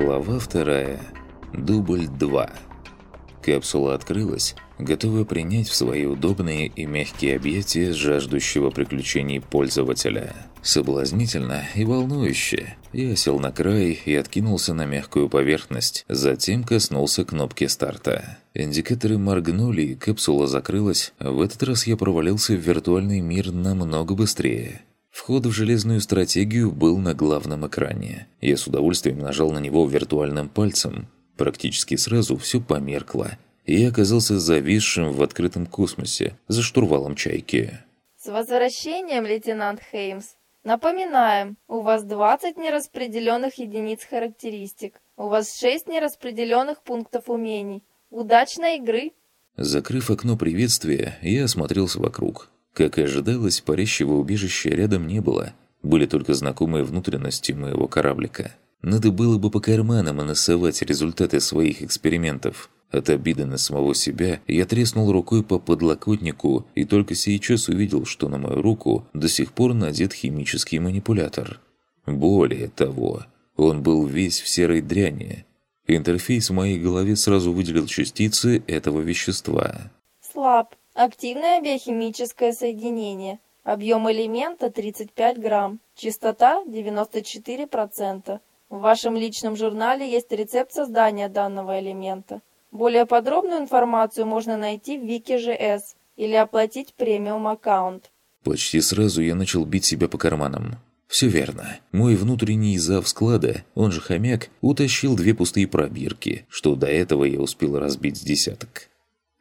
Глава вторая. Дубль 2. Капсула открылась, готовая принять в свои удобные и мягкие объятия жаждущего приключений пользователя. Соблазнительно и волнующе. Я сел на край и откинулся на мягкую поверхность, затем коснулся кнопки старта. Индикаторы моргнули, и капсула закрылась. В этот раз я провалился в виртуальный мир намного быстрее. Вход в железную стратегию был на главном экране. Я с удовольствием нажал на него виртуальным пальцем. Практически сразу все померкло. И я оказался зависшим в открытом космосе, за штурвалом «Чайки». С возвращением, лейтенант Хеймс. Напоминаем, у вас 20 нераспределенных единиц характеристик. У вас 6 нераспределенных пунктов умений. Удачной игры! Закрыв окно приветствия, я осмотрелся вокруг. Как и ожидалось, парящего убежища рядом не было. Были только знакомые внутренности моего кораблика. Надо было бы по карманам носовать результаты своих экспериментов. От обиды на самого себя я треснул рукой по подлокотнику и только сейчас увидел, что на мою руку до сих пор надет химический манипулятор. Более того, он был весь в серой дряни. Интерфейс в моей голове сразу выделил частицы этого вещества. Слаб. Активное биохимическое соединение. Объем элемента 35 грамм. Частота 94%. В вашем личном журнале есть рецепт создания данного элемента. Более подробную информацию можно найти в Wiki.js или оплатить премиум-аккаунт. Почти сразу я начал бить себя по карманам. Все верно. Мой внутренний зав склада, он же хомяк, утащил две пустые пробирки, что до этого я успел разбить с десяток.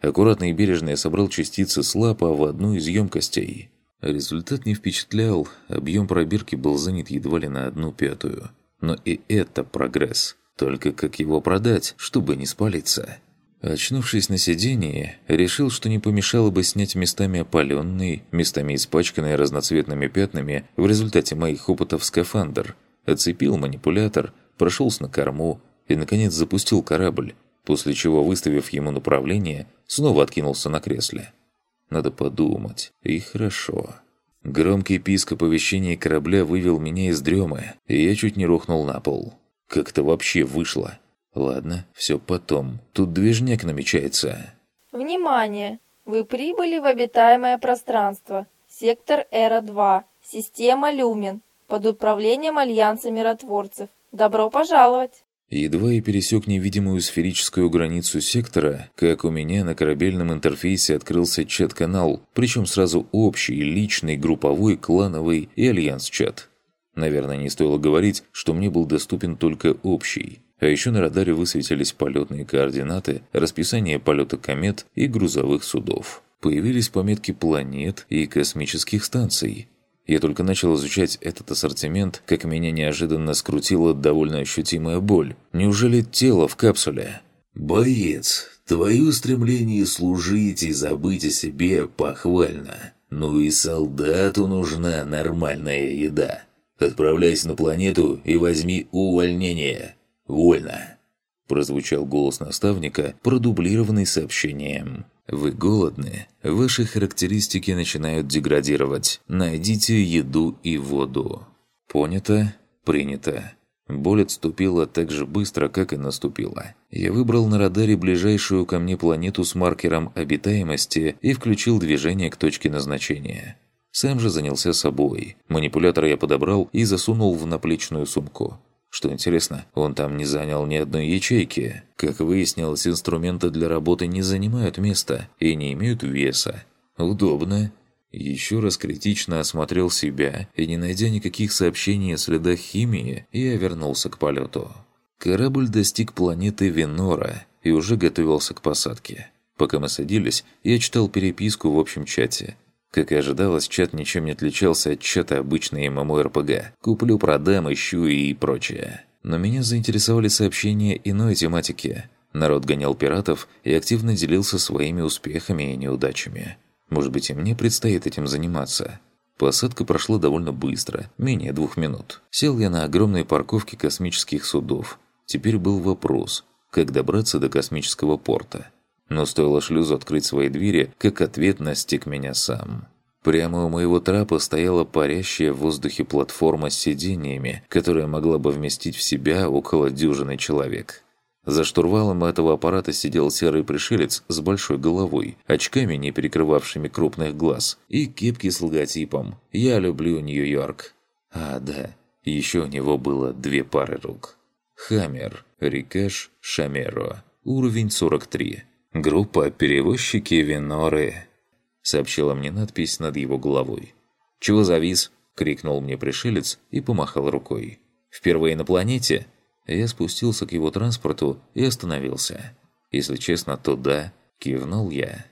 Аккуратно и бережно я собрал частицы слапа в одну из емкостей. Результат не впечатлял, объем пробирки был занят едва ли на одну пятую. Но и это прогресс. Только как его продать, чтобы не спалиться? Очнувшись на сиденье, решил, что не помешало бы снять местами опаленный, местами испачканный разноцветными пятнами в результате моих опытов скафандр. Оцепил манипулятор, прошелся на корму и, наконец, запустил корабль, после чего, выставив ему направление, снова откинулся на кресле. Надо подумать. И хорошо. Громкий писк оповещения корабля вывел меня из дремы, и я чуть не рухнул на пол. Как это вообще вышло? Ладно, все потом. Тут движняк намечается. Внимание! Вы прибыли в обитаемое пространство. Сектор Эра-2. Система Люмен. Под управлением Альянса Миротворцев. Добро пожаловать! Едва я пересек невидимую сферическую границу сектора, как у меня на корабельном интерфейсе открылся чат-канал, причем сразу общий, личный, групповой, клановый и альянс-чат. Наверное, не стоило говорить, что мне был доступен только общий. А еще на радаре высветились полетные координаты, расписание полета комет и грузовых судов. Появились пометки планет и космических станций. Я только начал изучать этот ассортимент, как меня неожиданно скрутила довольно ощутимая боль. Неужели тело в капсуле? «Боец, твое стремление служить и забыть о себе похвально. Ну и солдату нужна нормальная еда. Отправляйся на планету и возьми увольнение. Вольно!» Прозвучал голос наставника, продублированный сообщением. «Вы голодны? Ваши характеристики начинают деградировать. Найдите еду и воду». Понято? Принято. Боль отступила так же быстро, как и наступила. Я выбрал на радаре ближайшую ко мне планету с маркером обитаемости и включил движение к точке назначения. Сам же занялся собой. Манипулятор я подобрал и засунул в наплечную сумку. Что интересно, он там не занял ни одной ячейки. Как выяснилось, инструменты для работы не занимают места и не имеют веса. Удобно. Еще раз критично осмотрел себя и, не найдя никаких сообщений о следах химии, я вернулся к полету. Корабль достиг планеты Венора и уже готовился к посадке. Пока мы садились, я читал переписку в общем чате – как и ожидалось, чат ничем не отличался от чата обычной ММО-РПГ. Куплю, продам, ищу и прочее. Но меня заинтересовали сообщения иной тематики. Народ гонял пиратов и активно делился своими успехами и неудачами. Может быть, и мне предстоит этим заниматься. Посадка прошла довольно быстро, менее двух минут. Сел я на огромной парковке космических судов. Теперь был вопрос, как добраться до космического порта. Но стоило шлюзу открыть свои двери, как ответ настиг меня сам. Прямо у моего трапа стояла парящая в воздухе платформа с сиденьями, которая могла бы вместить в себя около дюжины человек. За штурвалом этого аппарата сидел серый пришелец с большой головой, очками, не перекрывавшими крупных глаз, и кепки с логотипом «Я люблю Нью-Йорк». А, да, еще у него было две пары рук. Хаммер, Рикеш, Шамеро. Уровень 43. Группа «Перевозчики Виноры» сообщила мне надпись над его головой. «Чего завис?» – крикнул мне пришелец и помахал рукой. «Впервые на планете?» Я спустился к его транспорту и остановился. Если честно, то да, кивнул я.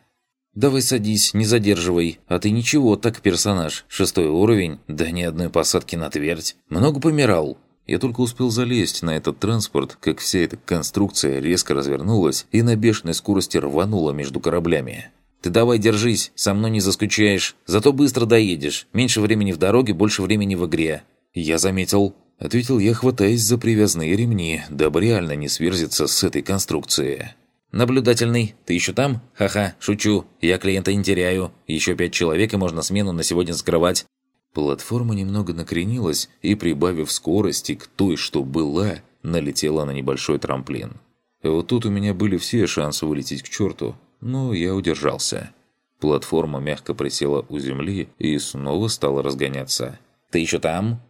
«Давай садись, не задерживай. А ты ничего, так персонаж. Шестой уровень, да ни одной посадки на твердь. Много помирал». Я только успел залезть на этот транспорт, как вся эта конструкция резко развернулась и на бешеной скорости рванула между кораблями. Ты давай держись, со мной не заскучаешь. Зато быстро доедешь. Меньше времени в дороге, больше времени в игре». «Я заметил», — ответил я, хватаясь за привязные ремни, дабы реально не сверзиться с этой конструкции. «Наблюдательный, ты еще там? Ха-ха, шучу. Я клиента не теряю. Еще пять человек, и можно смену на сегодня закрывать». Платформа немного накренилась и, прибавив скорости к той, что была, налетела на небольшой трамплин. Вот тут у меня были все шансы вылететь к черту, но я удержался. Платформа мягко присела у земли и снова стала разгоняться. «Ты еще там?»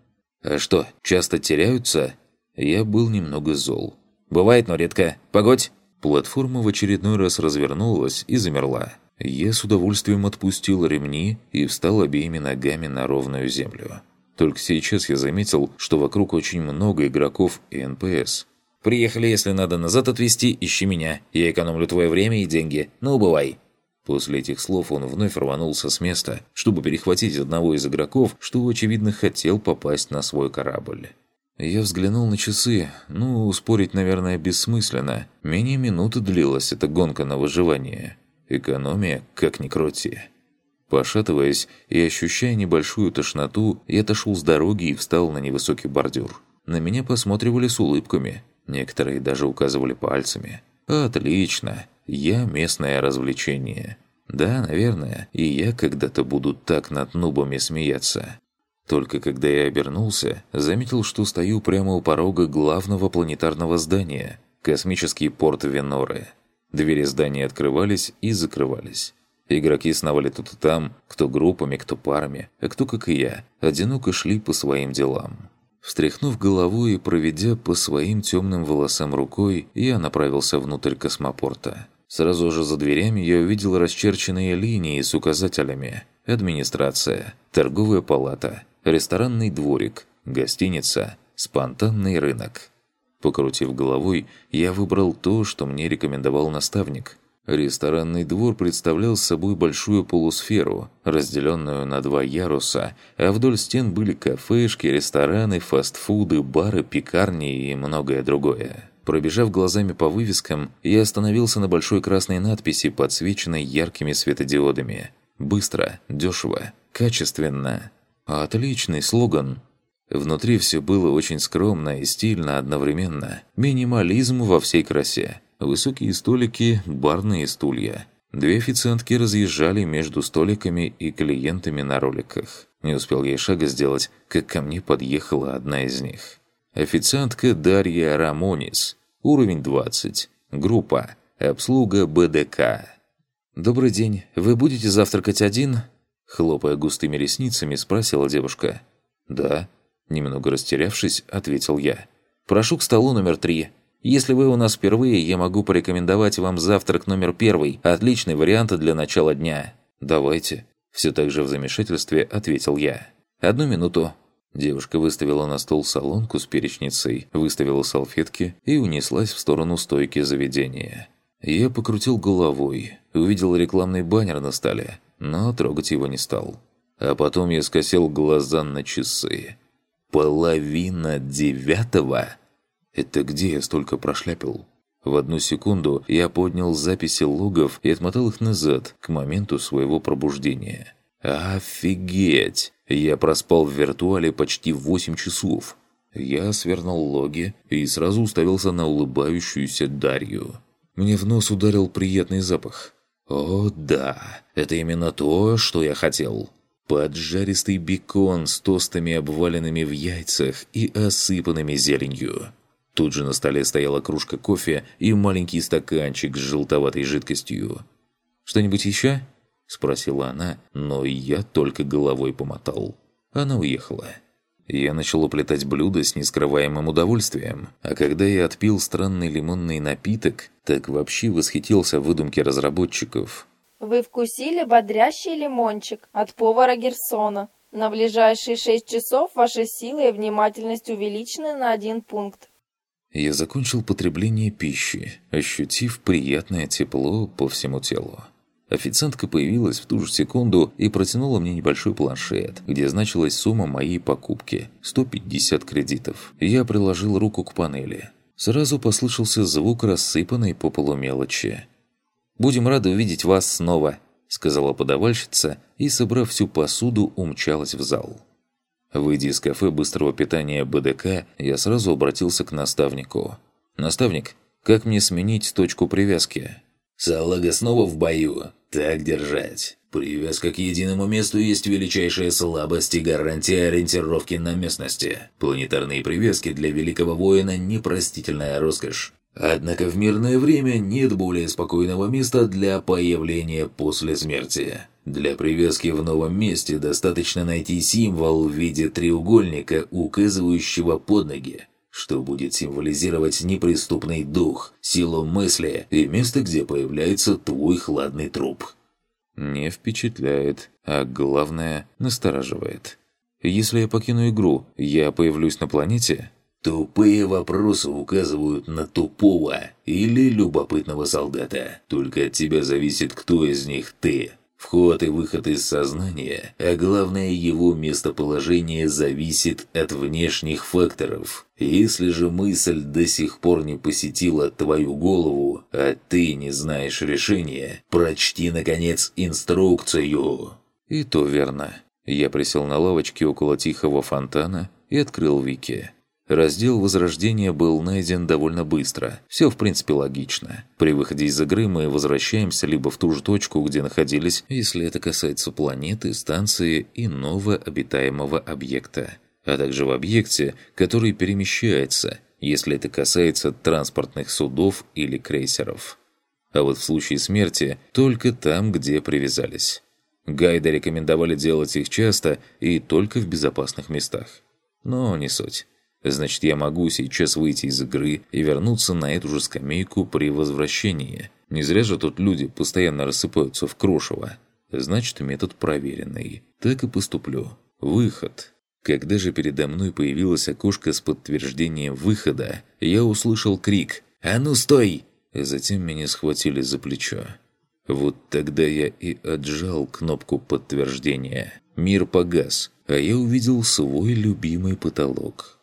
«А что, часто теряются?» Я был немного зол. «Бывает, но редко. Погодь!» Платформа в очередной раз развернулась и замерла. Я с удовольствием отпустил ремни и встал обеими ногами на ровную землю. Только сейчас я заметил, что вокруг очень много игроков и НПС. Приехали, если надо назад отвезти, ищи меня. Я экономлю твое время и деньги. Ну, бывай». После этих слов он вновь рванулся с места, чтобы перехватить одного из игроков, что, очевидно, хотел попасть на свой корабль. Я взглянул на часы. Ну, спорить, наверное, бессмысленно. Менее минуты длилась эта гонка на выживание. Экономия, как ни крути. Пошатываясь и ощущая небольшую тошноту, я отошел с дороги и встал на невысокий бордюр. На меня посматривали с улыбками – Некоторые даже указывали пальцами. «Отлично! Я местное развлечение. Да, наверное, и я когда-то буду так над нубами смеяться». Только когда я обернулся, заметил, что стою прямо у порога главного планетарного здания – космический порт Веноры. Двери здания открывались и закрывались. Игроки сновали тут и там, кто группами, кто парами, а кто, как и я, одиноко шли по своим делам. Встряхнув головой и проведя по своим темным волосам рукой, я направился внутрь космопорта. Сразу же за дверями я увидел расчерченные линии с указателями. Администрация, торговая палата, ресторанный дворик, гостиница, спонтанный рынок. Покрутив головой, я выбрал то, что мне рекомендовал наставник – Ресторанный двор представлял собой большую полусферу, разделенную на два яруса, а вдоль стен были кафешки, рестораны, фастфуды, бары, пекарни и многое другое. Пробежав глазами по вывескам, я остановился на большой красной надписи, подсвеченной яркими светодиодами. Быстро, дешево, качественно. Отличный слоган. Внутри все было очень скромно и стильно одновременно. Минимализм во всей красе. Высокие столики, барные стулья. Две официантки разъезжали между столиками и клиентами на роликах. Не успел я шага сделать, как ко мне подъехала одна из них. Официантка Дарья Рамонис. Уровень 20. Группа. Обслуга БДК. «Добрый день. Вы будете завтракать один?» Хлопая густыми ресницами, спросила девушка. «Да». Немного растерявшись, ответил я. «Прошу к столу номер три. Если вы у нас впервые, я могу порекомендовать вам завтрак номер первый. Отличный вариант для начала дня». «Давайте». Все так же в замешательстве ответил я. «Одну минуту». Девушка выставила на стол солонку с перечницей, выставила салфетки и унеслась в сторону стойки заведения. Я покрутил головой, увидел рекламный баннер на столе, но трогать его не стал. А потом я скосил глаза на часы. «Половина девятого?» Это где я столько прошляпил? В одну секунду я поднял записи логов и отмотал их назад, к моменту своего пробуждения. Офигеть! Я проспал в виртуале почти 8 часов. Я свернул логи и сразу уставился на улыбающуюся Дарью. Мне в нос ударил приятный запах. О да, это именно то, что я хотел. Поджаристый бекон с тостами, обваленными в яйцах и осыпанными зеленью. Тут же на столе стояла кружка кофе и маленький стаканчик с желтоватой жидкостью. «Что-нибудь еще?» – спросила она, но я только головой помотал. Она уехала. Я начал уплетать блюдо с нескрываемым удовольствием, а когда я отпил странный лимонный напиток, так вообще восхитился выдумке разработчиков. Вы вкусили бодрящий лимончик от повара Герсона. На ближайшие шесть часов ваша сила и внимательность увеличены на один пункт. Я закончил потребление пищи, ощутив приятное тепло по всему телу. Официантка появилась в ту же секунду и протянула мне небольшой планшет, где значилась сумма моей покупки – 150 кредитов. Я приложил руку к панели. Сразу послышался звук рассыпанной по полу мелочи. «Будем рады увидеть вас снова», – сказала подавальщица и, собрав всю посуду, умчалась в зал. Выйдя из кафе быстрого питания БДК, я сразу обратился к наставнику. «Наставник, как мне сменить точку привязки?» Салага снова в бою. Так держать. Привязка к единому месту есть величайшая слабость и гарантия ориентировки на местности. Планетарные привязки для великого воина – непростительная роскошь. Однако в мирное время нет более спокойного места для появления после смерти. Для привязки в новом месте достаточно найти символ в виде треугольника, указывающего под ноги что будет символизировать неприступный дух, силу мысли и место, где появляется твой хладный труп. Не впечатляет, а главное, настораживает. Если я покину игру, я появлюсь на планете? Тупые вопросы указывают на тупого или любопытного солдата. Только от тебя зависит, кто из них ты. Вход и выход из сознания, а главное его местоположение зависит от внешних факторов. Если же мысль до сих пор не посетила твою голову, а ты не знаешь решения, прочти, наконец, инструкцию. И то верно. Я присел на лавочке около тихого фонтана и открыл Вики. Раздел Возрождения был найден довольно быстро. Все, в принципе, логично. При выходе из игры мы возвращаемся либо в ту же точку, где находились, если это касается планеты, станции и нового обитаемого объекта, а также в объекте, который перемещается, если это касается транспортных судов или крейсеров. А вот в случае смерти только там, где привязались. Гайды рекомендовали делать их часто и только в безопасных местах. Но не суть. Значит, я могу сейчас выйти из игры и вернуться на эту же скамейку при возвращении. Не зря же тут люди постоянно рассыпаются в крошево. Значит, метод проверенный. Так и поступлю. Выход. Когда же передо мной появилось окошко с подтверждением выхода, я услышал крик «А ну стой!» Затем меня схватили за плечо. Вот тогда я и отжал кнопку подтверждения. Мир погас, а я увидел свой любимый потолок.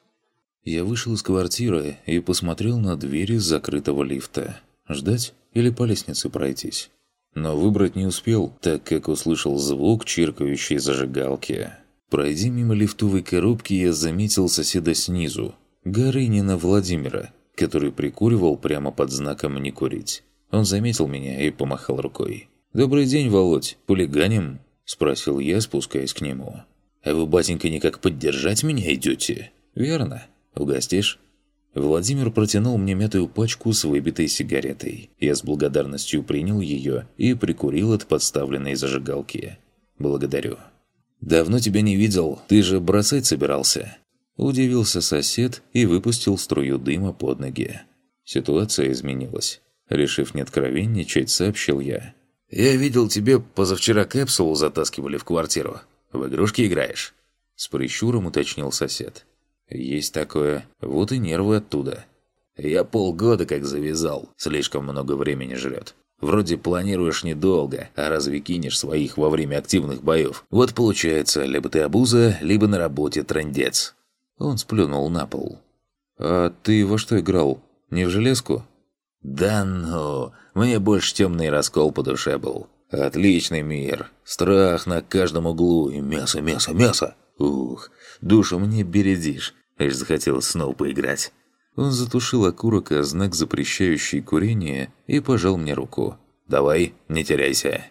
Я вышел из квартиры и посмотрел на двери закрытого лифта. Ждать или по лестнице пройтись? Но выбрать не успел, так как услышал звук чиркающей зажигалки. Пройдя мимо лифтовой коробки, я заметил соседа снизу, Горынина Владимира, который прикуривал прямо под знаком «Не курить». Он заметил меня и помахал рукой. «Добрый день, Володь, хулиганим?» – спросил я, спускаясь к нему. «А вы, батенька, никак поддержать меня идете?» «Верно. Угостишь?» Владимир протянул мне мятую пачку с выбитой сигаретой. Я с благодарностью принял ее и прикурил от подставленной зажигалки. «Благодарю». «Давно тебя не видел. Ты же бросать собирался?» Удивился сосед и выпустил струю дыма под ноги. Ситуация изменилась. Решив не откровенничать, сообщил я. «Я видел, тебе позавчера капсулу затаскивали в квартиру. В игрушки играешь?» С прищуром уточнил сосед. «Есть такое. Вот и нервы оттуда». «Я полгода как завязал. Слишком много времени жрет. Вроде планируешь недолго, а разве кинешь своих во время активных боев? Вот получается, либо ты обуза, либо на работе трындец». Он сплюнул на пол. «А ты во что играл? Не в железку?» «Да ну, мне больше темный раскол по душе был. Отличный мир. Страх на каждом углу и мясо, мясо, мясо. Ух, душу мне бередишь. Аж захотелось снова поиграть. Он затушил окурок о знак, запрещающий курение, и пожал мне руку. «Давай, не теряйся».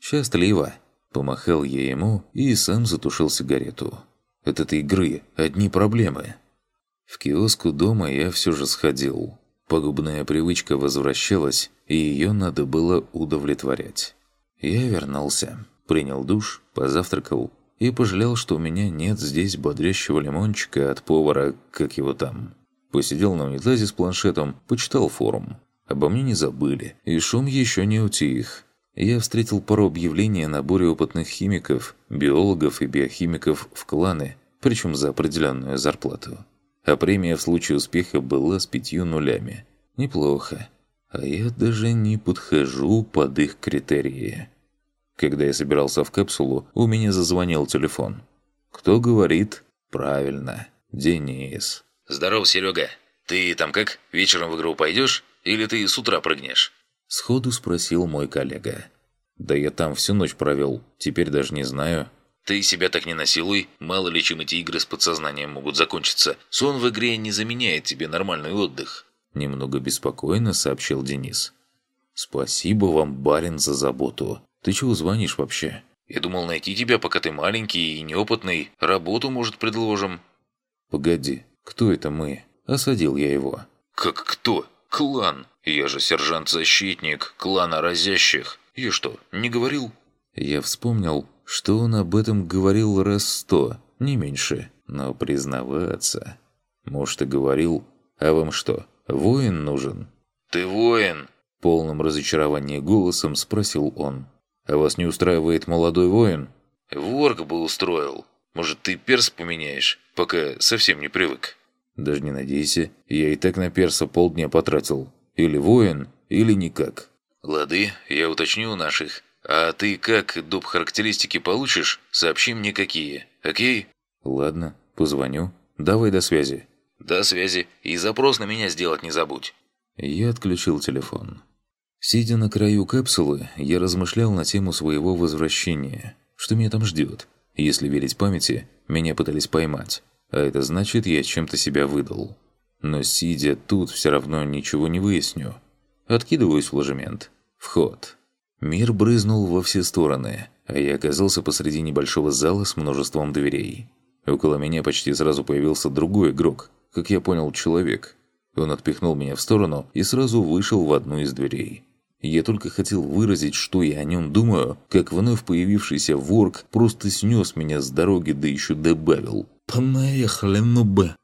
«Счастливо». Помахал я ему и сам затушил сигарету. От этой игры одни проблемы. В киоск у дома я все же сходил. Пагубная привычка возвращалась, и ее надо было удовлетворять. Я вернулся, принял душ, позавтракал и пожалел, что у меня нет здесь бодрящего лимончика от повара, как его там. Посидел на унитазе с планшетом, почитал форум. Обо мне не забыли, и шум еще не утих. Я встретил пару объявлений о наборе опытных химиков, биологов и биохимиков в кланы, причем за определенную зарплату. А премия в случае успеха была с пятью нулями. Неплохо. А я даже не подхожу под их критерии. Когда я собирался в капсулу, у меня зазвонил телефон. Кто говорит? Правильно, Денис. «Здорово, Серега. Ты там как? Вечером в игру пойдешь? Или ты с утра прыгнешь?» Сходу спросил мой коллега. «Да я там всю ночь провел. Теперь даже не знаю». «Ты себя так не насилуй. Мало ли чем эти игры с подсознанием могут закончиться. Сон в игре не заменяет тебе нормальный отдых». Немного беспокойно сообщил Денис. «Спасибо вам, барин, за заботу. Ты чего звонишь вообще?» «Я думал найти тебя, пока ты маленький и неопытный. Работу, может, предложим?» «Погоди, кто это мы?» Осадил я его. «Как кто? Клан. Я же сержант-защитник клана разящих. Я что, не говорил?» Я вспомнил, что он об этом говорил раз сто, не меньше. Но признаваться... Может, и говорил. А вам что, воин нужен?» «Ты воин!» Полным разочарованием голосом спросил он. «А вас не устраивает молодой воин?» «Ворк бы устроил. Может, ты перс поменяешь, пока совсем не привык?» «Даже не надейся, я и так на перса полдня потратил. Или воин, или никак». «Лады, я уточню у наших. А ты как доп. характеристики получишь, сообщи мне какие, окей?» «Ладно, позвоню. Давай до связи». «До связи. И запрос на меня сделать не забудь». Я отключил телефон. Сидя на краю капсулы, я размышлял на тему своего возвращения. Что меня там ждет? Если верить памяти, меня пытались поймать. А это значит, я чем-то себя выдал. Но сидя тут, все равно ничего не выясню. Откидываюсь в ложемент. Вход. Мир брызнул во все стороны, а я оказался посреди небольшого зала с множеством дверей. Около меня почти сразу появился другой игрок, как я понял, человек. Он отпихнул меня в сторону и сразу вышел в одну из дверей. Я только хотел выразить, что я о нем думаю, как вновь появившийся ворк просто снес меня с дороги, да еще добавил «Понаехали, ну бы!».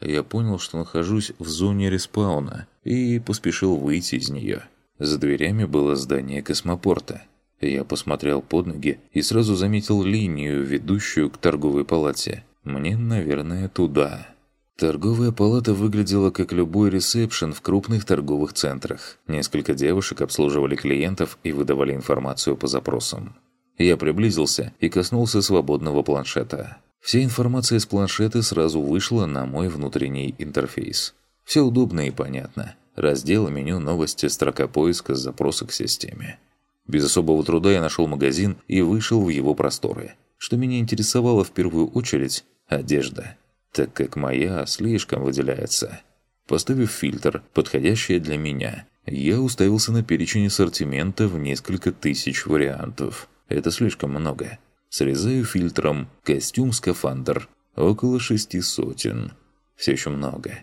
Я понял, что нахожусь в зоне респауна, и поспешил выйти из нее. За дверями было здание космопорта. Я посмотрел под ноги и сразу заметил линию, ведущую к торговой палате. Мне, наверное, туда. Торговая палата выглядела как любой ресепшн в крупных торговых центрах. Несколько девушек обслуживали клиентов и выдавали информацию по запросам. Я приблизился и коснулся свободного планшета. Вся информация с планшета сразу вышла на мой внутренний интерфейс. Все удобно и понятно. Раздел меню новости, строка поиска, запроса к системе. Без особого труда я нашел магазин и вышел в его просторы. Что меня интересовало в первую очередь – одежда так как моя слишком выделяется. Поставив фильтр, подходящий для меня, я уставился на перечень ассортимента в несколько тысяч вариантов. Это слишком много. Срезаю фильтром костюм-скафандр. Около шести сотен. Все еще много.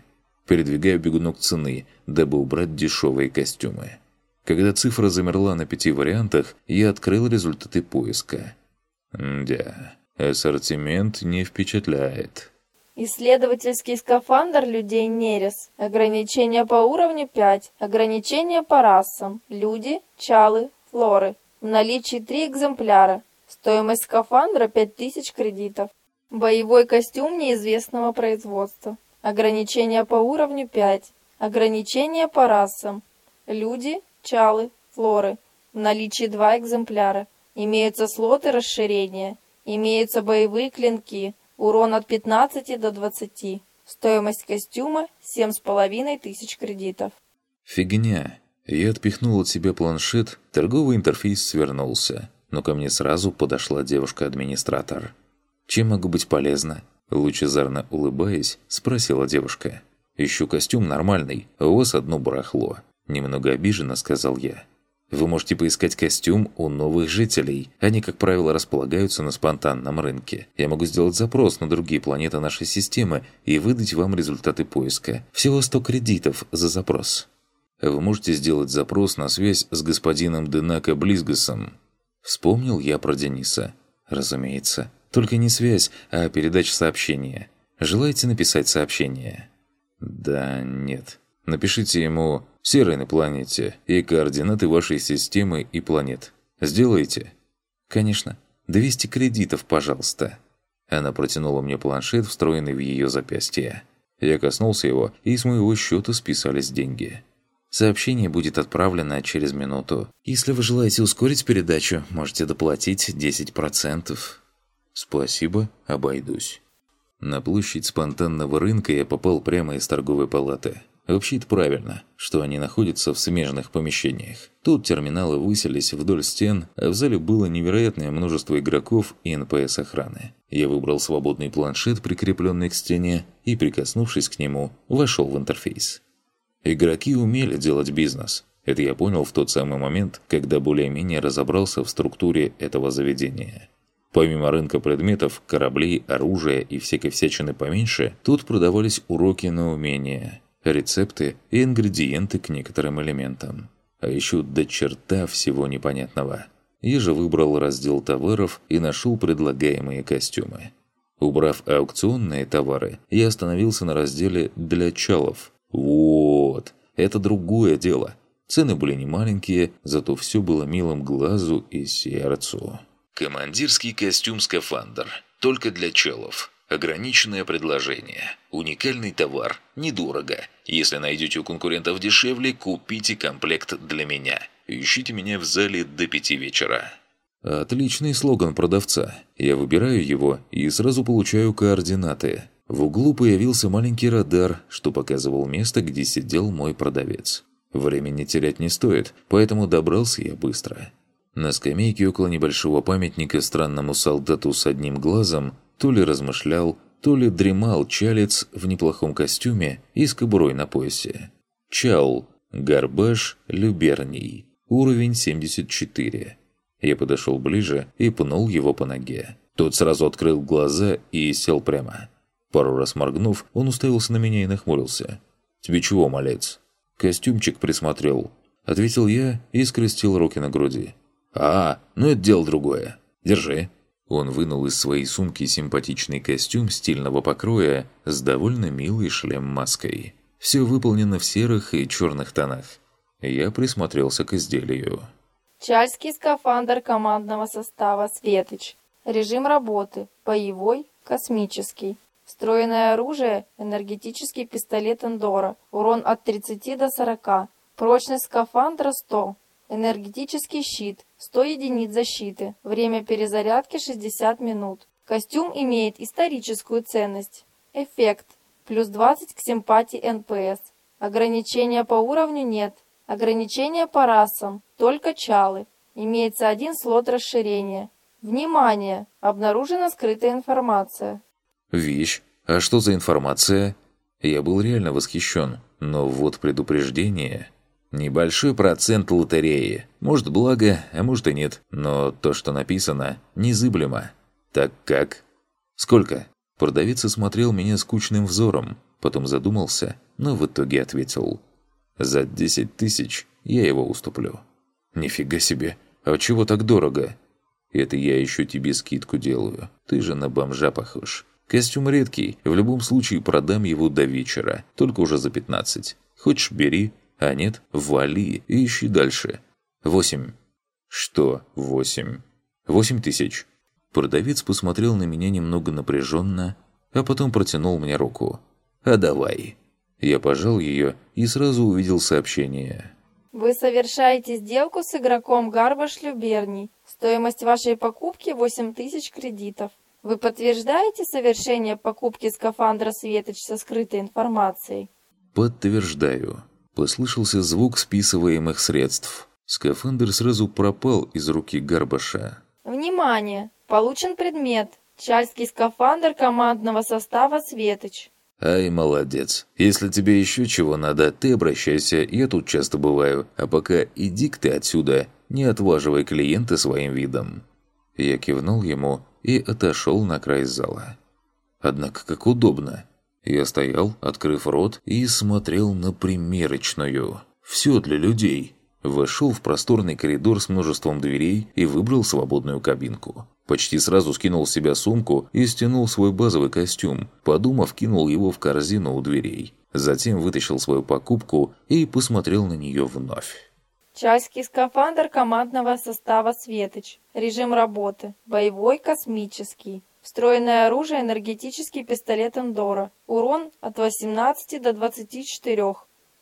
Передвигаю бегунок цены, дабы убрать дешевые костюмы. Когда цифра замерла на пяти вариантах, я открыл результаты поиска. Да, ассортимент не впечатляет. Исследовательский скафандр людей Нерес. Ограничения по уровню 5. Ограничения по расам. Люди, чалы, флоры. В наличии 3 экземпляра. Стоимость скафандра 5000 кредитов. Боевой костюм неизвестного производства. Ограничения по уровню 5. Ограничения по расам. Люди, чалы, флоры. В наличии 2 экземпляра. Имеются слоты расширения. Имеются боевые клинки. Урон от 15 до 20. Стоимость костюма 7,5 тысяч кредитов. Фигня. Я отпихнул от себя планшет, торговый интерфейс свернулся, но ко мне сразу подошла девушка-администратор. «Чем могу быть полезна?» Лучезарно улыбаясь, спросила девушка. «Ищу костюм нормальный, у вас одно барахло». Немного обиженно сказал я. Вы можете поискать костюм у новых жителей. Они, как правило, располагаются на спонтанном рынке. Я могу сделать запрос на другие планеты нашей системы и выдать вам результаты поиска. Всего 100 кредитов за запрос. Вы можете сделать запрос на связь с господином Денако Близгасом. Вспомнил я про Дениса. Разумеется. Только не связь, а передача сообщения. Желаете написать сообщение? Да, нет. Напишите ему «Серый на планете» и координаты вашей системы и планет. Сделаете? Конечно. 200 кредитов, пожалуйста. Она протянула мне планшет, встроенный в ее запястье. Я коснулся его, и с моего счета списались деньги. Сообщение будет отправлено через минуту. Если вы желаете ускорить передачу, можете доплатить 10%. Спасибо, обойдусь. На площадь спонтанного рынка я попал прямо из торговой палаты. Вообще это правильно, что они находятся в смежных помещениях. Тут терминалы выселись вдоль стен, а в зале было невероятное множество игроков и НПС-охраны. Я выбрал свободный планшет, прикрепленный к стене, и, прикоснувшись к нему, вошел в интерфейс. Игроки умели делать бизнес. Это я понял в тот самый момент, когда более-менее разобрался в структуре этого заведения. Помимо рынка предметов, кораблей, оружия и всякой всячины поменьше, тут продавались уроки на умения, рецепты и ингредиенты к некоторым элементам. А еще до черта всего непонятного. Я же выбрал раздел товаров и нашел предлагаемые костюмы. Убрав аукционные товары, я остановился на разделе «Для чалов», вот, это другое дело. Цены были не маленькие, зато все было милым глазу и сердцу. Командирский костюм-скафандр. Только для челов. Ограниченное предложение. Уникальный товар. Недорого. Если найдете у конкурентов дешевле, купите комплект для меня. Ищите меня в зале до пяти вечера. Отличный слоган продавца. Я выбираю его и сразу получаю координаты. В углу появился маленький радар, что показывал место, где сидел мой продавец. Времени терять не стоит, поэтому добрался я быстро. На скамейке около небольшого памятника странному солдату с одним глазом то ли размышлял, то ли дремал чалец в неплохом костюме и с кобурой на поясе. Чал. Горбаш Люберний. Уровень 74. Я подошел ближе и пнул его по ноге. Тот сразу открыл глаза и сел прямо. Пару раз моргнув, он уставился на меня и нахмурился. «Тебе чего, малец?» «Костюмчик присмотрел», — ответил я и скрестил руки на груди. «А, ну это дело другое. Держи». Он вынул из своей сумки симпатичный костюм стильного покроя с довольно милой шлем-маской. Все выполнено в серых и черных тонах. Я присмотрелся к изделию. Чальский скафандр командного состава «Светоч». Режим работы – боевой, космический. Встроенное оружие – энергетический пистолет Эндора. Урон от 30 до 40. Прочность скафандра 100. Энергетический щит – 100 единиц защиты. Время перезарядки 60 минут. Костюм имеет историческую ценность. Эффект – плюс 20 к симпатии НПС. Ограничения по уровню нет. Ограничения по расам – только чалы. Имеется один слот расширения. Внимание! Обнаружена скрытая информация. Вещь. А что за информация? Я был реально восхищен, но вот предупреждение... Небольшой процент лотереи. Может, благо, а может и нет. Но то, что написано, незыблемо. Так как? Сколько? Продавец осмотрел меня скучным взором, потом задумался, но в итоге ответил. За 10 тысяч я его уступлю. Нифига себе, а чего так дорого? Это я еще тебе скидку делаю. Ты же на бомжа похож. Костюм редкий, в любом случае продам его до вечера, только уже за 15. Хочешь – бери, а нет – вали и ищи дальше. Восемь. Что восемь? Восемь тысяч. Продавец посмотрел на меня немного напряженно, а потом протянул мне руку. «А давай». Я пожал ее и сразу увидел сообщение. Вы совершаете сделку с игроком Гарбаш Люберний. Стоимость вашей покупки 8000 кредитов. Вы подтверждаете совершение покупки скафандра Светоч со скрытой информацией? Подтверждаю. Послышался звук списываемых средств. Скафандр сразу пропал из руки Гарбаша. Внимание! Получен предмет. Чальский скафандр командного состава Светоч. «Ай, молодец. Если тебе еще чего надо, ты обращайся, я тут часто бываю. А пока иди-ка ты отсюда, не отваживай клиента своим видом». Я кивнул ему и отошел на край зала. Однако как удобно. Я стоял, открыв рот, и смотрел на примерочную. Все для людей. Вошел в просторный коридор с множеством дверей и выбрал свободную кабинку. Почти сразу скинул с себя сумку и стянул свой базовый костюм, подумав, кинул его в корзину у дверей. Затем вытащил свою покупку и посмотрел на нее вновь. Чайский скафандр командного состава «Светоч». Режим работы. Боевой космический. Встроенное оружие энергетический пистолет Эндора. Урон от 18 до 24.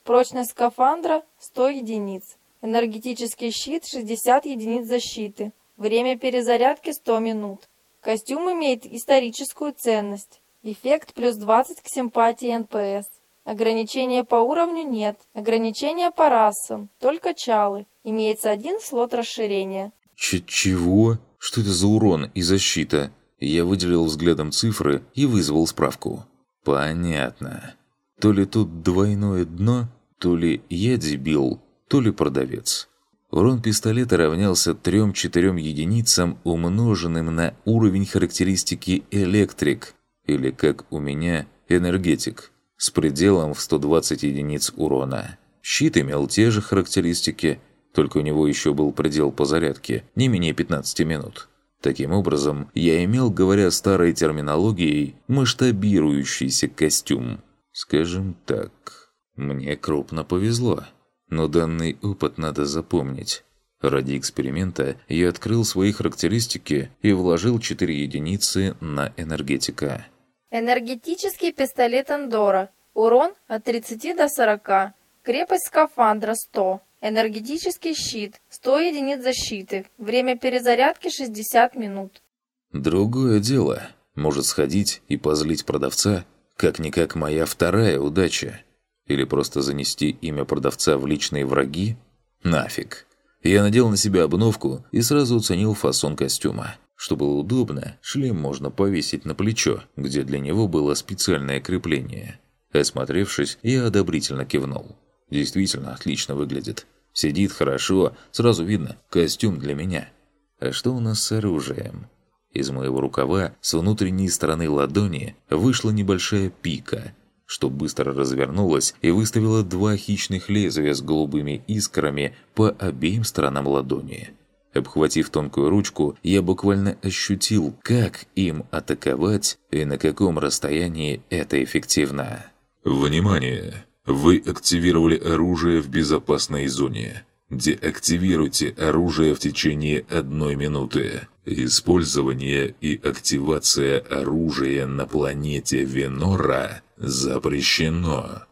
Прочность скафандра 100 единиц. Энергетический щит 60 единиц защиты. Время перезарядки 100 минут. Костюм имеет историческую ценность. Эффект плюс 20 к симпатии НПС. Ограничения по уровню нет. Ограничения по расам. Только чалы. Имеется один слот расширения. Ч чего? Что это за урон и защита? Я выделил взглядом цифры и вызвал справку. Понятно. То ли тут двойное дно, то ли я дебил, то ли продавец. Урон пистолета равнялся 3-4 единицам, умноженным на уровень характеристики «Электрик», или, как у меня, «Энергетик», с пределом в 120 единиц урона. Щит имел те же характеристики, только у него еще был предел по зарядке, не менее 15 минут. Таким образом, я имел, говоря старой терминологией, масштабирующийся костюм. Скажем так, мне крупно повезло. Но данный опыт надо запомнить. Ради эксперимента я открыл свои характеристики и вложил 4 единицы на энергетика. Энергетический пистолет Андора. Урон от 30 до 40. Крепость скафандра 100. Энергетический щит. 100 единиц защиты. Время перезарядки 60 минут. Другое дело. Может сходить и позлить продавца, как-никак моя вторая удача. Или просто занести имя продавца в личные враги? Нафиг. Я надел на себя обновку и сразу оценил фасон костюма. Что было удобно, шлем можно повесить на плечо, где для него было специальное крепление. Осмотревшись, я одобрительно кивнул. Действительно отлично выглядит. Сидит хорошо, сразу видно, костюм для меня. А что у нас с оружием? Из моего рукава с внутренней стороны ладони вышла небольшая пика, что быстро развернулась и выставила два хищных лезвия с голубыми искрами по обеим сторонам ладони. Обхватив тонкую ручку, я буквально ощутил, как им атаковать и на каком расстоянии это эффективно. Внимание! Вы активировали оружие в безопасной зоне. Деактивируйте оружие в течение одной минуты. Использование и активация оружия на планете Венора запрещено.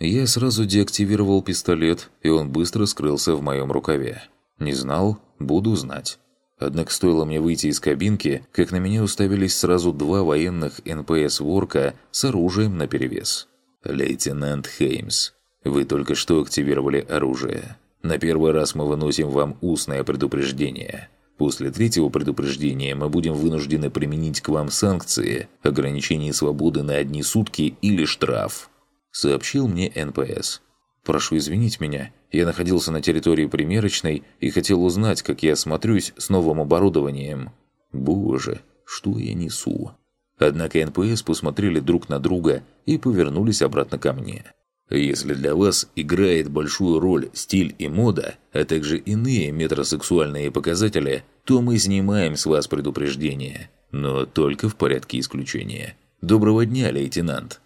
Я сразу деактивировал пистолет, и он быстро скрылся в моем рукаве. Не знал, буду знать. Однако стоило мне выйти из кабинки, как на меня уставились сразу два военных НПС-ворка с оружием наперевес. «Лейтенант Хеймс, вы только что активировали оружие. На первый раз мы выносим вам устное предупреждение. После третьего предупреждения мы будем вынуждены применить к вам санкции, ограничение свободы на одни сутки или штраф», — сообщил мне НПС. «Прошу извинить меня, я находился на территории примерочной и хотел узнать, как я смотрюсь с новым оборудованием. Боже, что я несу?» Однако НПС посмотрели друг на друга и повернулись обратно ко мне. Если для вас играет большую роль стиль и мода, а также иные метросексуальные показатели, то мы снимаем с вас предупреждение. Но только в порядке исключения. Доброго дня, лейтенант.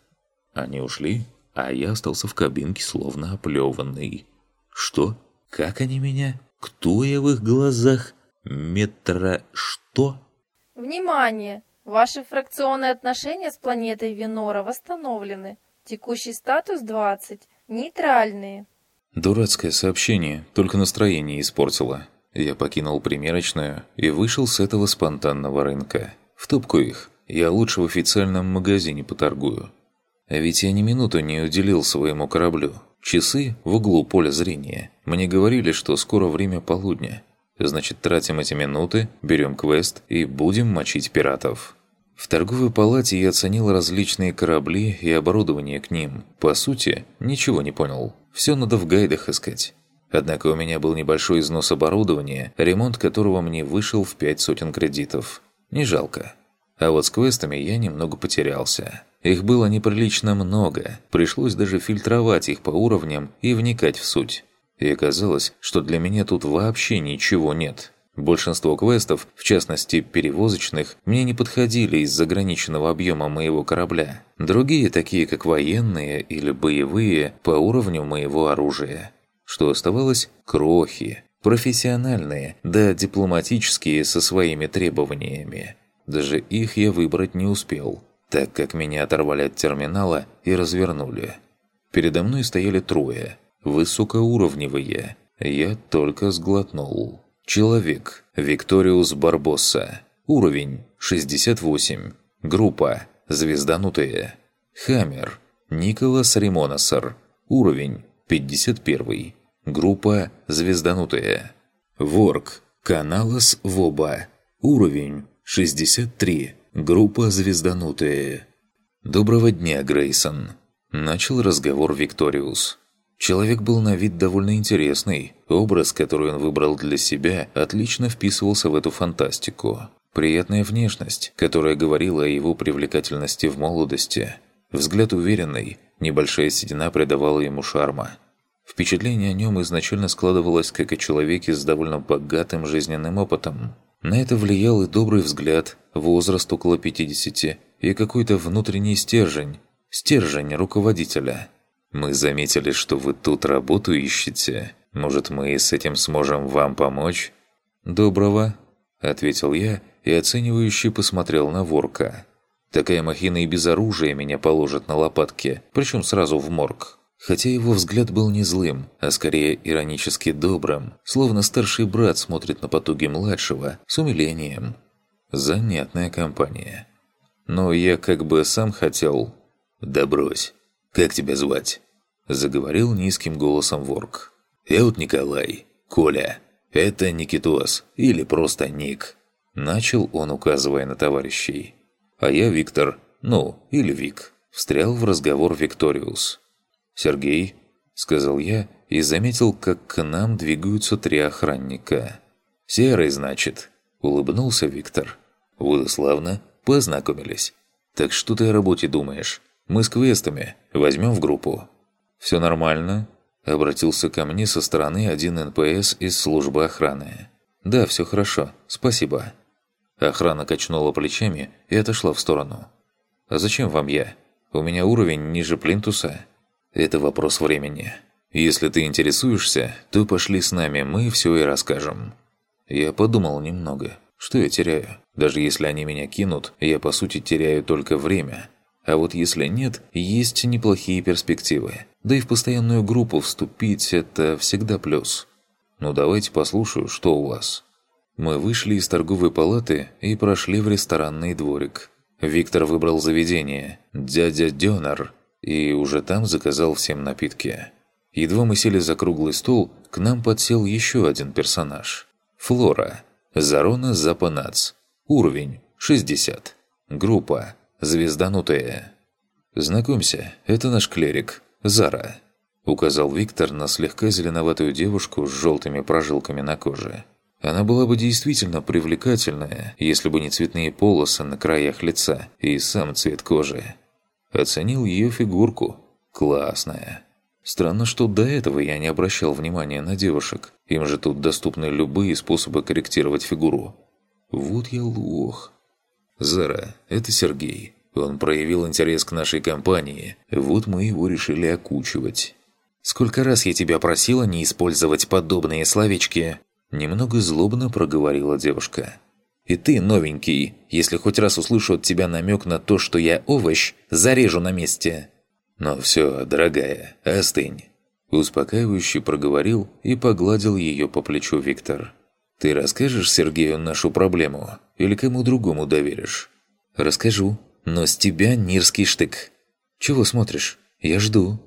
Они ушли, а я остался в кабинке, словно оплеванный. Что? Как они меня? Кто я в их глазах? Метро что? Внимание! Ваши фракционные отношения с планетой Венора восстановлены. Текущий статус 20. Нейтральные. Дурацкое сообщение, только настроение испортило. Я покинул примерочную и вышел с этого спонтанного рынка. В топку их. Я лучше в официальном магазине поторгую. А ведь я ни минуту не уделил своему кораблю. Часы в углу поля зрения. Мне говорили, что скоро время полудня. Значит, тратим эти минуты, берем квест и будем мочить пиратов. В торговой палате я оценил различные корабли и оборудование к ним. По сути, ничего не понял. Все надо в гайдах искать. Однако у меня был небольшой износ оборудования, ремонт которого мне вышел в пять сотен кредитов. Не жалко. А вот с квестами я немного потерялся. Их было неприлично много, пришлось даже фильтровать их по уровням и вникать в суть. И оказалось, что для меня тут вообще ничего нет. Большинство квестов, в частности перевозочных, мне не подходили из-за ограниченного объема моего корабля. Другие, такие как военные или боевые, по уровню моего оружия. Что оставалось? Крохи. Профессиональные, да дипломатические со своими требованиями. Даже их я выбрать не успел, так как меня оторвали от терминала и развернули. Передо мной стояли трое, высокоуровневые. Я только сглотнул. Человек. Викториус Барбосса. Уровень 68. Группа. Звезданутые. Хаммер. Николас Римоносор. Уровень 51. Группа «Звезданутые». Ворк. Каналас Воба. Уровень 63. Группа «Звезданутые». «Доброго дня, Грейсон», – начал разговор Викториус. Человек был на вид довольно интересный. Образ, который он выбрал для себя, отлично вписывался в эту фантастику. Приятная внешность, которая говорила о его привлекательности в молодости. Взгляд уверенный, небольшая седина придавала ему шарма. Впечатление о нем изначально складывалось как о человеке с довольно богатым жизненным опытом. На это влиял и добрый взгляд, возраст около 50 и какой-то внутренний стержень, стержень руководителя. «Мы заметили, что вы тут работу ищете. Может, мы с этим сможем вам помочь?» «Доброго», — ответил я и оценивающе посмотрел на ворка. «Такая махина и без оружия меня положит на лопатки, причем сразу в морг». Хотя его взгляд был не злым, а скорее иронически добрым, словно старший брат смотрит на потуги младшего с умилением. Занятная компания. Но я как бы сам хотел... «Да брось. Как тебя звать?» Заговорил низким голосом Ворк. «Я вот Николай. Коля. Это Никитос. Или просто Ник». Начал он, указывая на товарищей. «А я Виктор. Ну, или Вик». Встрял в разговор Викториус. «Сергей», — сказал я и заметил, как к нам двигаются три охранника. «Серый, значит», — улыбнулся Виктор. «Вот славно, познакомились. Так что ты о работе думаешь? Мы с квестами. Возьмем в группу». «Все нормально?» — обратился ко мне со стороны один НПС из службы охраны. «Да, все хорошо. Спасибо». Охрана качнула плечами и отошла в сторону. «А зачем вам я? У меня уровень ниже плинтуса». Это вопрос времени. Если ты интересуешься, то пошли с нами, мы все и расскажем». Я подумал немного. Что я теряю? Даже если они меня кинут, я по сути теряю только время. А вот если нет, есть неплохие перспективы. Да и в постоянную группу вступить – это всегда плюс. Ну давайте послушаю, что у вас. Мы вышли из торговой палаты и прошли в ресторанный дворик. Виктор выбрал заведение «Дядя Дёнер», и уже там заказал всем напитки. Едва мы сели за круглый стол, к нам подсел еще один персонаж. Флора. Зарона Запанац. Уровень 60. Группа. Звезданутая. «Знакомься, это наш клерик, Зара», – указал Виктор на слегка зеленоватую девушку с желтыми прожилками на коже. Она была бы действительно привлекательная, если бы не цветные полосы на краях лица и сам цвет кожи. Оценил ее фигурку. Классная. Странно, что до этого я не обращал внимания на девушек. Им же тут доступны любые способы корректировать фигуру. Вот я лох. Зара, это Сергей. Он проявил интерес к нашей компании. Вот мы его решили окучивать. «Сколько раз я тебя просила не использовать подобные словечки?» Немного злобно проговорила девушка. И ты, новенький, если хоть раз услышу от тебя намек на то, что я овощ, зарежу на месте». «Ну все, дорогая, остынь». Успокаивающе проговорил и погладил ее по плечу Виктор. «Ты расскажешь Сергею нашу проблему или кому другому доверишь?» «Расскажу, но с тебя нирский штык. Чего смотришь? Я жду».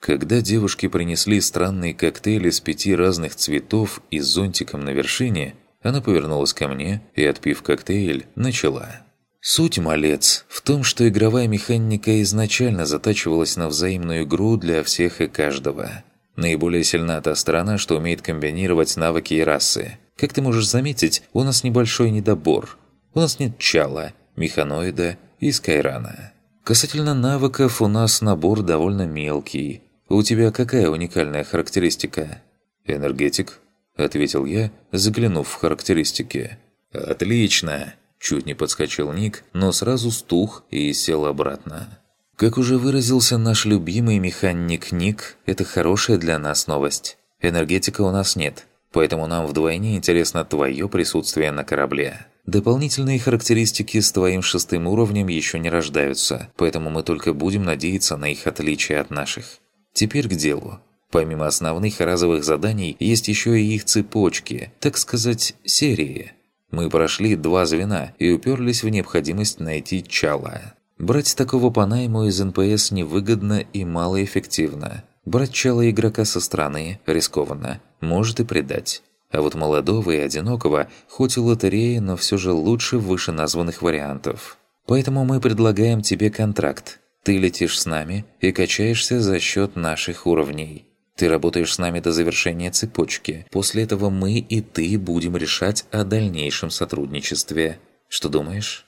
Когда девушки принесли странный коктейль из пяти разных цветов и с зонтиком на вершине, она повернулась ко мне и, отпив коктейль, начала. Суть, малец, в том, что игровая механика изначально затачивалась на взаимную игру для всех и каждого. Наиболее сильна та сторона, что умеет комбинировать навыки и расы. Как ты можешь заметить, у нас небольшой недобор. У нас нет Чала, Механоида и Скайрана. Касательно навыков, у нас набор довольно мелкий. У тебя какая уникальная характеристика? «Энергетик», — ответил я, заглянув в характеристики. «Отлично!» Чуть не подскочил Ник, но сразу стух и сел обратно. Как уже выразился наш любимый механик Ник, это хорошая для нас новость. Энергетика у нас нет, поэтому нам вдвойне интересно твое присутствие на корабле. Дополнительные характеристики с твоим шестым уровнем еще не рождаются, поэтому мы только будем надеяться на их отличие от наших. Теперь к делу. Помимо основных разовых заданий, есть еще и их цепочки, так сказать, серии – мы прошли два звена и уперлись в необходимость найти Чала. Брать такого по найму из НПС невыгодно и малоэффективно. Брать Чала игрока со стороны рискованно, может и предать. А вот молодого и одинокого, хоть и лотерея, но все же лучше вышеназванных вариантов. Поэтому мы предлагаем тебе контракт. Ты летишь с нами и качаешься за счет наших уровней. Ты работаешь с нами до завершения цепочки. После этого мы и ты будем решать о дальнейшем сотрудничестве. Что думаешь?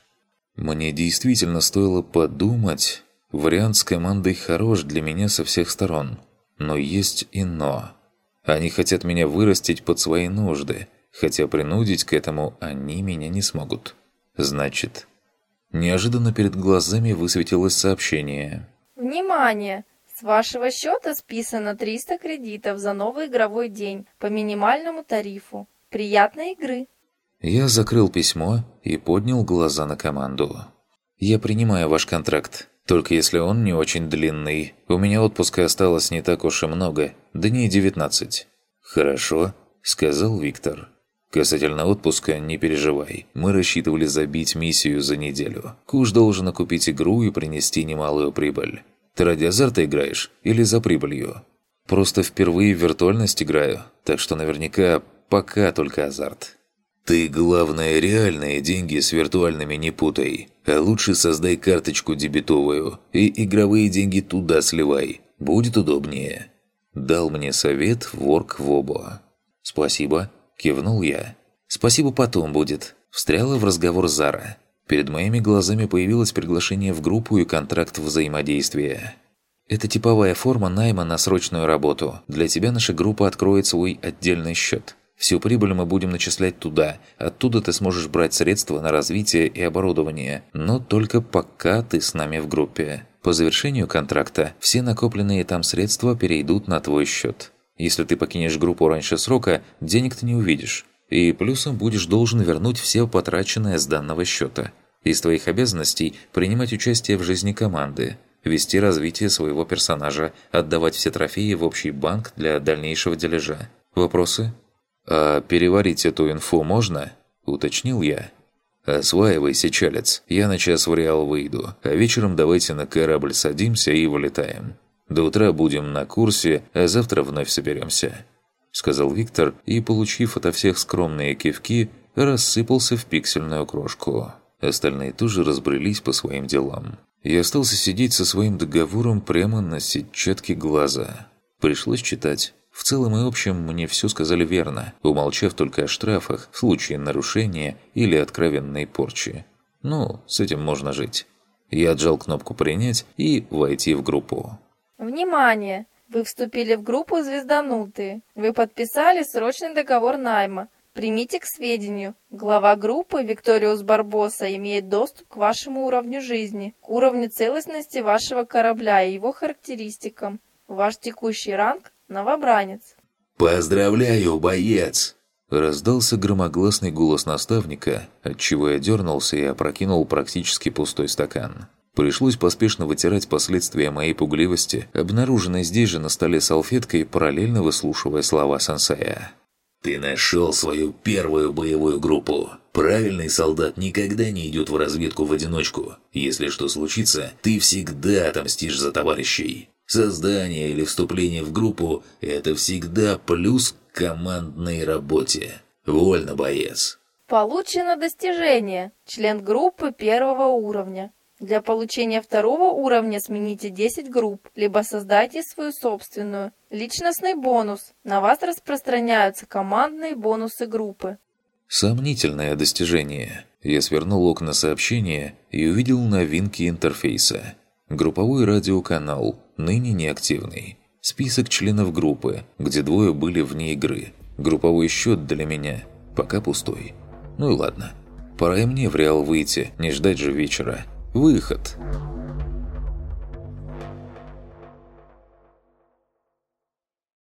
Мне действительно стоило подумать. Вариант с командой хорош для меня со всех сторон. Но есть и но. Они хотят меня вырастить под свои нужды, хотя принудить к этому они меня не смогут. Значит... Неожиданно перед глазами высветилось сообщение. «Внимание! С вашего счета списано 300 кредитов за новый игровой день по минимальному тарифу. Приятной игры!» Я закрыл письмо и поднял глаза на команду. «Я принимаю ваш контракт, только если он не очень длинный. У меня отпуска осталось не так уж и много, дней 19». «Хорошо», — сказал Виктор. «Касательно отпуска, не переживай. Мы рассчитывали забить миссию за неделю. Куш должен окупить игру и принести немалую прибыль. Ты ради азарта играешь или за прибылью? Просто впервые в виртуальность играю, так что наверняка пока только азарт. Ты, главное, реальные деньги с виртуальными не путай. А лучше создай карточку дебетовую и игровые деньги туда сливай. Будет удобнее. Дал мне совет ворк Вобо. «Спасибо», – кивнул я. «Спасибо потом будет», – встряла в разговор Зара. Перед моими глазами появилось приглашение в группу и контракт взаимодействия. Это типовая форма найма на срочную работу. Для тебя наша группа откроет свой отдельный счет. Всю прибыль мы будем начислять туда. Оттуда ты сможешь брать средства на развитие и оборудование. Но только пока ты с нами в группе. По завершению контракта все накопленные там средства перейдут на твой счет. Если ты покинешь группу раньше срока, денег ты не увидишь. И плюсом будешь должен вернуть все потраченное с данного счета. Из твоих обязанностей принимать участие в жизни команды, вести развитие своего персонажа, отдавать все трофеи в общий банк для дальнейшего дележа. Вопросы? «А переварить эту инфу можно?» – уточнил я. «Осваивайся, чалец. Я на час в Реал выйду, а вечером давайте на корабль садимся и вылетаем. До утра будем на курсе, а завтра вновь соберемся» сказал Виктор и, получив ото всех скромные кивки, рассыпался в пиксельную крошку. Остальные тоже разбрелись по своим делам. Я остался сидеть со своим договором прямо на сетчатке глаза. Пришлось читать. В целом и общем мне все сказали верно, умолчав только о штрафах в случае нарушения или откровенной порчи. Ну, с этим можно жить. Я отжал кнопку «Принять» и «Войти в группу». «Внимание! Вы вступили в группу «Звезданутые». Вы подписали срочный договор найма. Примите к сведению. Глава группы Викториус Барбоса имеет доступ к вашему уровню жизни, к уровню целостности вашего корабля и его характеристикам. Ваш текущий ранг – новобранец. «Поздравляю, боец!» Раздался громогласный голос наставника, отчего я дернулся и опрокинул практически пустой стакан. Пришлось поспешно вытирать последствия моей пугливости, обнаруженной здесь же на столе салфеткой, параллельно выслушивая слова сенсея. «Ты нашел свою первую боевую группу. Правильный солдат никогда не идет в разведку в одиночку. Если что случится, ты всегда отомстишь за товарищей. Создание или вступление в группу – это всегда плюс к командной работе. Вольно, боец!» Получено достижение. Член группы первого уровня. Для получения второго уровня смените 10 групп, либо создайте свою собственную. Личностный бонус. На вас распространяются командные бонусы группы. Сомнительное достижение. Я свернул окна сообщения и увидел новинки интерфейса. Групповой радиоканал, ныне неактивный. Список членов группы, где двое были вне игры. Групповой счет для меня пока пустой. Ну и ладно. Пора и мне в Реал выйти, не ждать же вечера. Выход.